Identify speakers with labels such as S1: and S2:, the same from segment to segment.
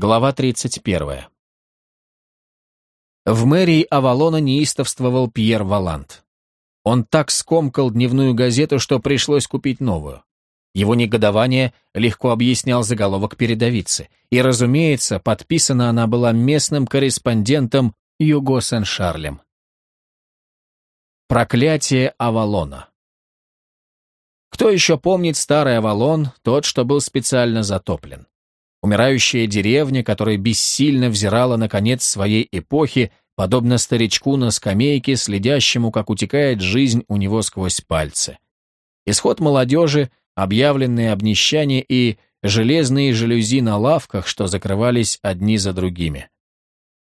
S1: Глава 31. В мэрии Авалона неистовствовал Пьер Валант. Он так скомкал дневную газету, что пришлось купить новую. Его негодование легко объяснял заголовок передовицы, и, разумеется, подписана она была местным корреспондентом Юго Сен-Шарлем. Проклятие Авалона Кто еще помнит старый Авалон, тот, что был специально затоплен? Умирающая деревня, которая бессильно взирала на конец своей эпохи, подобно старичку на скамейке, следящему, как утекает жизнь у него сквозь пальцы. Исход молодежи, объявленные обнищание и железные жалюзи на лавках, что закрывались одни за другими.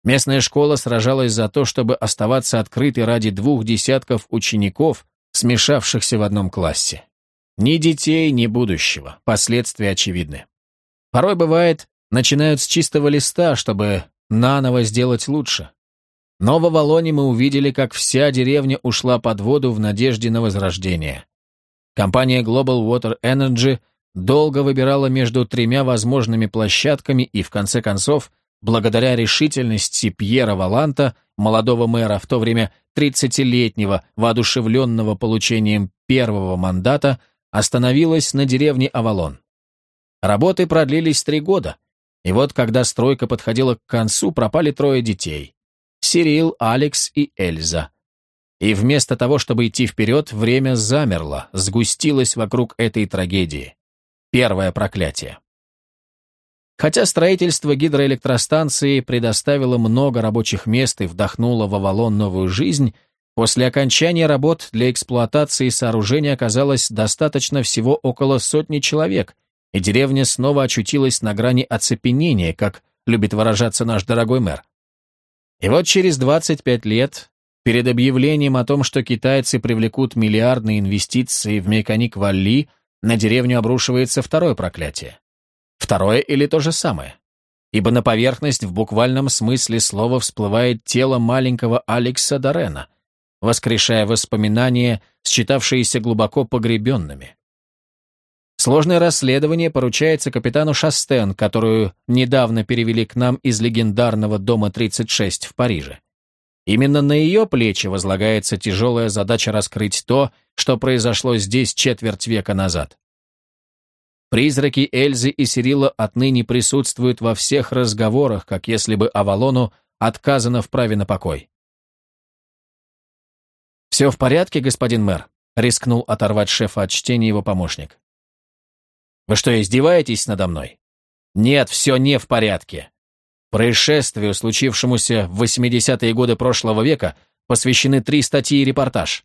S1: Местная школа сражалась за то, чтобы оставаться открытой ради двух десятков учеников, смешавшихся в одном классе. Ни детей, ни будущего, последствия очевидны. Порой бывает, начинают с чистого листа, чтобы наново сделать лучше. Но в Авалоне мы увидели, как вся деревня ушла под воду в надежде на возрождение. Компания Global Water Energy долго выбирала между тремя возможными площадками и, в конце концов, благодаря решительности Пьера Валанта, молодого мэра, в то время 30-летнего, воодушевленного получением первого мандата, остановилась на деревне Авалон. Работы продлились три года, и вот когда стройка подходила к концу, пропали трое детей. Сирил, Алекс и Эльза. И вместо того, чтобы идти вперед, время замерло, сгустилось вокруг этой трагедии. Первое проклятие. Хотя строительство гидроэлектростанции предоставило много рабочих мест и вдохнуло в Авалон новую жизнь, после окончания работ для эксплуатации сооружения оказалось достаточно всего около сотни человек – и деревня снова очутилась на грани оцепенения, как любит выражаться наш дорогой мэр. И вот через 25 лет, перед объявлением о том, что китайцы привлекут миллиардные инвестиции в Меканик-Валли, на деревню обрушивается второе проклятие. Второе или то же самое. Ибо на поверхность в буквальном смысле слова всплывает тело маленького Алекса Дорена, воскрешая воспоминания, считавшиеся глубоко погребенными. Сложное расследование поручается капитану Шастен, которую недавно перевели к нам из легендарного дома 36 в Париже. Именно на ее плечи возлагается тяжелая задача раскрыть то, что произошло здесь четверть века назад. Призраки Эльзы и Сирила отныне присутствуют во всех разговорах, как если бы Авалону отказано в праве на покой. «Все в порядке, господин мэр?» — рискнул оторвать шефа от чтения его помощник. Вы что, издеваетесь надо мной? Нет, все не в порядке. Происшествию, случившемуся в 80-е годы прошлого века, посвящены три статьи и репортаж.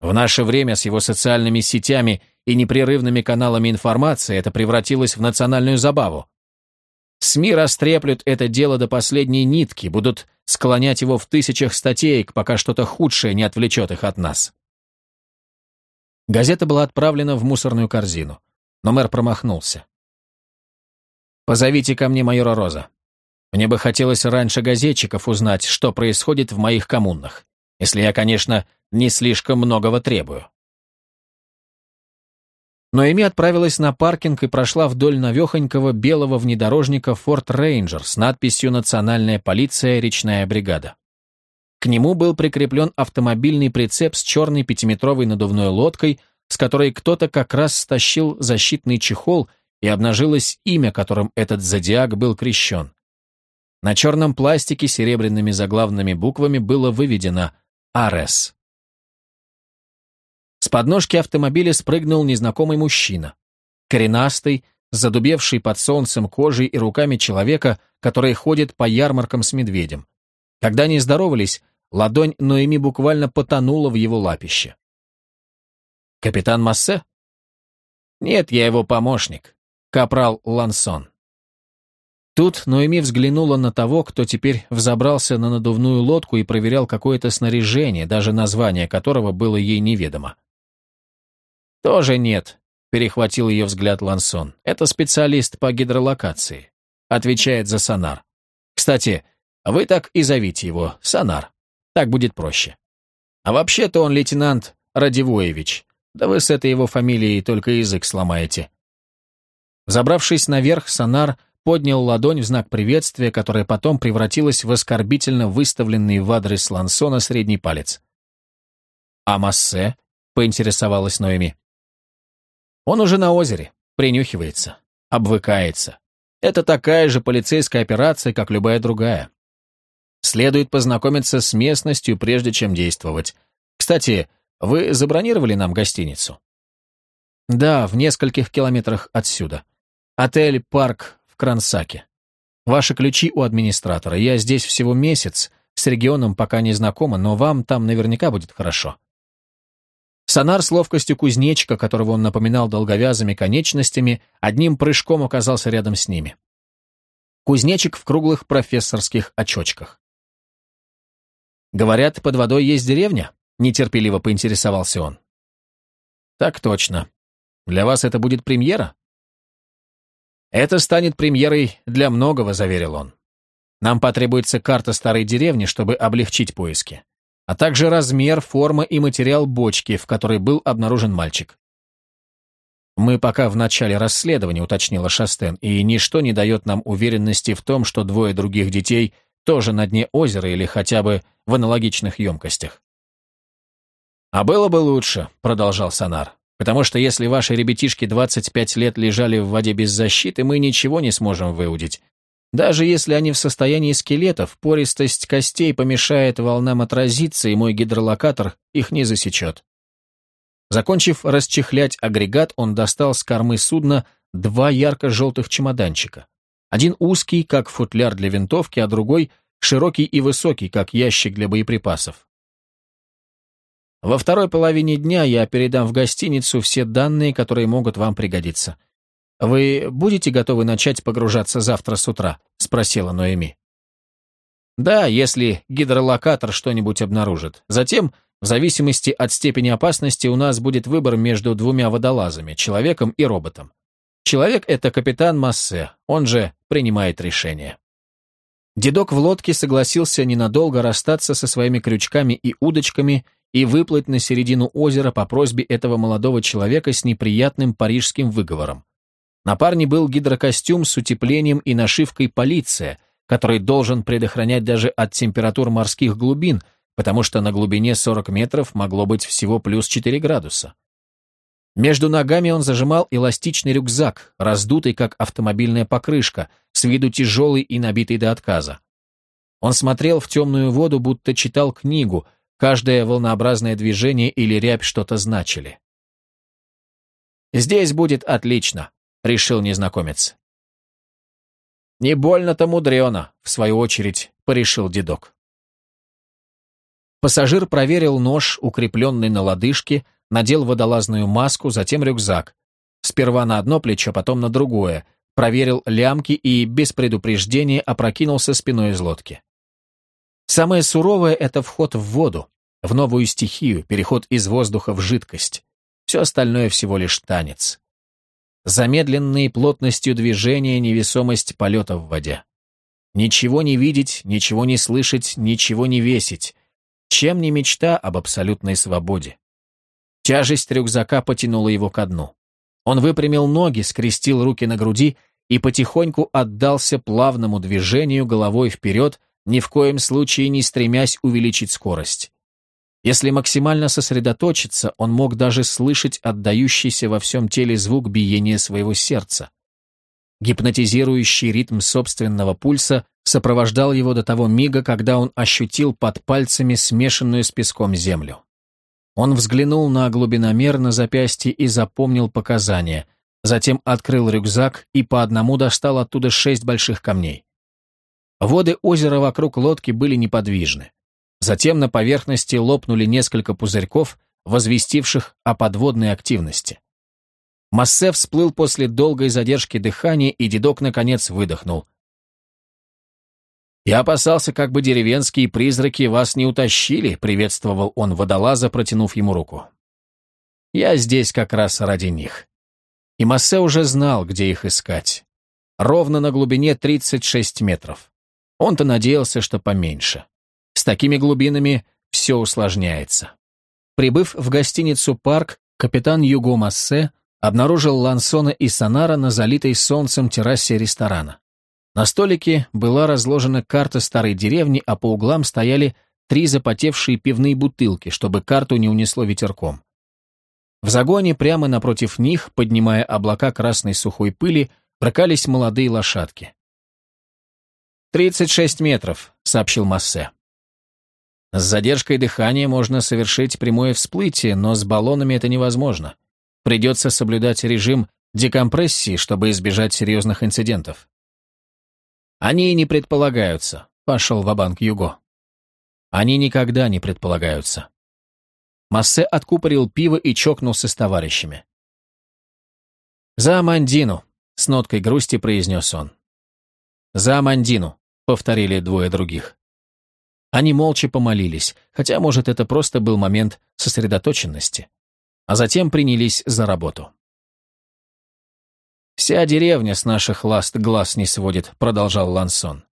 S1: В наше время с его социальными сетями и непрерывными каналами информации это превратилось в национальную забаву. СМИ растреплют это дело до последней нитки, будут склонять его в тысячах статей, пока что-то худшее не отвлечет их от нас. Газета была отправлена в мусорную корзину но мэр промахнулся. «Позовите ко мне майора Роза. Мне бы хотелось раньше газетчиков узнать, что происходит в моих коммунах, если я, конечно, не слишком многого требую». Но Эми отправилась на паркинг и прошла вдоль навехонького белого внедорожника Форт Рейнджер с надписью «Национальная полиция, речная бригада». К нему был прикреплен автомобильный прицеп с черной пятиметровой надувной лодкой – с которой кто-то как раз стащил защитный чехол, и обнажилось имя, которым этот зодиак был крещен. На черном пластике серебряными заглавными буквами было выведено «Арес». С подножки автомобиля спрыгнул незнакомый мужчина. Коренастый, задубевший под солнцем кожей и руками человека, который ходит по ярмаркам с медведем. Когда они здоровались, ладонь Ноэми буквально потонула в его лапище. Капитан Массе? Нет, я его помощник. Капрал Лансон. Тут Ноэми взглянула на того, кто теперь взобрался на надувную лодку и проверял какое-то снаряжение, даже название которого было ей неведомо. «Тоже нет», — перехватил ее взгляд Лансон. «Это специалист по гидролокации. Отвечает за сонар. Кстати, вы так и зовите его, сонар. Так будет проще. А вообще-то он лейтенант Радивоевич, да вы с этой его фамилией только язык сломаете. Забравшись наверх, Сонар поднял ладонь в знак приветствия, которая потом превратилась в оскорбительно выставленный в адрес Лансона средний палец. «А Массе?» — поинтересовалась Ноэми. «Он уже на озере, принюхивается, обвыкается. Это такая же полицейская операция, как любая другая. Следует познакомиться с местностью, прежде чем действовать. Кстати, вы забронировали нам гостиницу?» «Да, в нескольких километрах отсюда. Отель «Парк» в Крансаке. Ваши ключи у администратора. Я здесь всего месяц, с регионом пока не знакома, но вам там наверняка будет хорошо». Сонар с ловкостью кузнечика, которого он напоминал долговязыми конечностями, одним прыжком оказался рядом с ними. Кузнечик в круглых профессорских очочках. «Говорят, под водой есть деревня?» — нетерпеливо поинтересовался он. «Так точно. Для вас это будет премьера?» «Это станет премьерой для многого», — заверил он. «Нам потребуется карта старой деревни, чтобы облегчить поиски а также размер, форма и материал бочки, в которой был обнаружен мальчик. «Мы пока в начале расследования», — уточнила Шастен, «и ничто не дает нам уверенности в том, что двое других детей тоже на дне озера или хотя бы в аналогичных емкостях». «А было бы лучше», — продолжал Сонар, «потому что если ваши ребятишки 25 лет лежали в воде без защиты, мы ничего не сможем выудить, даже если они в состоянии скелетов, пористость костей помешает волнам отразиться, и мой гидролокатор их не засечет. Закончив расчехлять агрегат, он достал с кормы судна два ярко-желтых чемоданчика. Один узкий, как футляр для винтовки, а другой широкий и высокий, как ящик для боеприпасов. Во второй половине дня я передам в гостиницу все данные, которые могут вам пригодиться. «Вы будете готовы начать погружаться завтра с утра?» — спросила Ноэми. «Да, если гидролокатор что-нибудь обнаружит. Затем, в зависимости от степени опасности, у нас будет выбор между двумя водолазами, человеком и роботом. Человек — это капитан Массе, он же принимает решение». Дедок в лодке согласился ненадолго расстаться со своими крючками и удочками и выплыть на середину озера по просьбе этого молодого человека с неприятным парижским выговором. На парне был гидрокостюм с утеплением и нашивкой «Полиция», который должен предохранять даже от температур морских глубин, потому что на глубине 40 метров могло быть всего плюс 4 градуса. Между ногами он зажимал эластичный рюкзак, раздутый как автомобильная покрышка, с виду тяжелый и набитый до отказа. Он смотрел в темную воду, будто читал книгу, каждое волнообразное движение или рябь что-то значили. «Здесь будет отлично», решил незнакомец. «Не больно-то мудрено», — в свою очередь порешил дедок. Пассажир проверил нож, укрепленный на лодыжке, надел водолазную маску, затем рюкзак. Сперва на одно плечо, потом на другое, проверил лямки и без предупреждения опрокинулся спиной из лодки. Самое суровое — это вход в воду, в новую стихию, переход из воздуха в жидкость. Все остальное всего лишь танец замедленной плотностью движения невесомость полета в воде. Ничего не видеть, ничего не слышать, ничего не весить. Чем не мечта об абсолютной свободе? Тяжесть рюкзака потянула его ко дну. Он выпрямил ноги, скрестил руки на груди и потихоньку отдался плавному движению головой вперед, ни в коем случае не стремясь увеличить скорость. Если максимально сосредоточиться, он мог даже слышать отдающийся во всем теле звук биения своего сердца. Гипнотизирующий ритм собственного пульса сопровождал его до того мига, когда он ощутил под пальцами смешанную с песком землю. Он взглянул на глубиномер на запястье и запомнил показания, затем открыл рюкзак и по одному достал оттуда шесть больших камней. Воды озера вокруг лодки были неподвижны. Затем на поверхности лопнули несколько пузырьков, возвестивших о подводной активности. Массе всплыл после долгой задержки дыхания, и дедок, наконец, выдохнул. «Я опасался, как бы деревенские призраки вас не утащили», — приветствовал он водолаза, протянув ему руку. «Я здесь как раз ради них». И Массе уже знал, где их искать. Ровно на глубине 36 метров. Он-то надеялся, что поменьше. С такими глубинами все усложняется. Прибыв в гостиницу «Парк», капитан Юго Массе обнаружил Лансона и Сонара на залитой солнцем террасе ресторана. На столике была разложена карта старой деревни, а по углам стояли три запотевшие пивные бутылки, чтобы карту не унесло ветерком. В загоне прямо напротив них, поднимая облака красной сухой пыли, прокались молодые лошадки. «Тридцать шесть метров», — сообщил Массе. С задержкой дыхания можно совершить прямое всплытие, но с баллонами это невозможно. Придется соблюдать режим декомпрессии, чтобы избежать серьезных инцидентов. Они и не предполагаются, пошел в банк Юго. Они никогда не предполагаются. Массе откупорил пиво и чокнулся с товарищами. «За Амандину!» — с ноткой грусти произнес он. «За Амандину!» — повторили двое других. Они молча помолились, хотя, может, это просто был момент сосредоточенности. А затем принялись за работу. «Вся деревня с наших ласт глаз не сводит», — продолжал Лансон.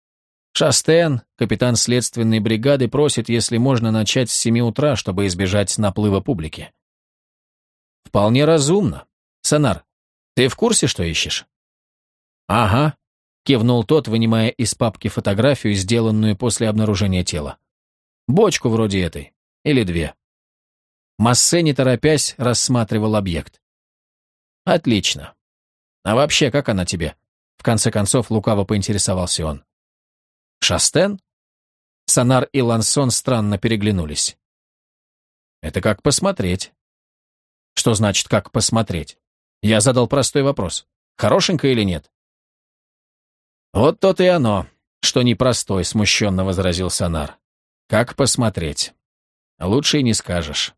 S1: «Шастен, капитан следственной бригады, просит, если можно, начать с семи утра, чтобы избежать наплыва публики». «Вполне разумно. Сонар, ты в курсе, что ищешь?» «Ага», Кивнул тот, вынимая из папки фотографию, сделанную после обнаружения тела. Бочку вроде этой. Или две. Массе, не торопясь, рассматривал объект. Отлично. А вообще, как она тебе? В конце концов, лукаво поинтересовался он. Шастен? Сонар и Лансон странно переглянулись. Это как посмотреть. Что значит «как посмотреть»? Я задал простой вопрос. Хорошенькая или нет? «Вот то и оно, что непростой», — смущенно возразил Сонар. «Как посмотреть? Лучше и не скажешь».